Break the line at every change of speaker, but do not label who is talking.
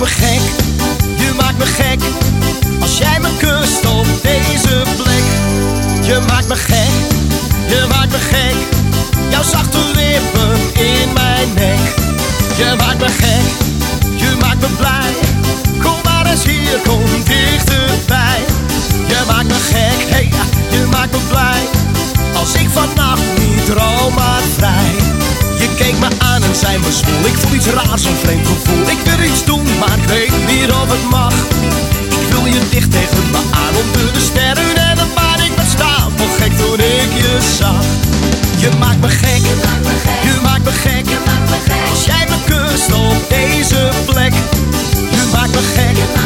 me gek, je maakt me gek. Als jij me kust op deze plek. Je maakt me gek, je maakt me gek. Jouw zachte lippen in mijn nek. Je maakt me gek, je maakt me blij. Kom maar eens hier, kom dichterbij. Je maakt me gek, hey, je maakt me blij. Als ik vannacht niet droom, maar vrij. Je keek me aan en zei me zwoel. Ik voel iets raars, een vreemd gevoel het mag. Ik wil je dicht tegen me aan onder de sterren en dan waar ik bestaan, vol gek toen ik je zag. Je maakt me gek, je maakt me gek, je maakt me gek. Maakt me gek. Als jij me kust op deze plek, je maakt me gek.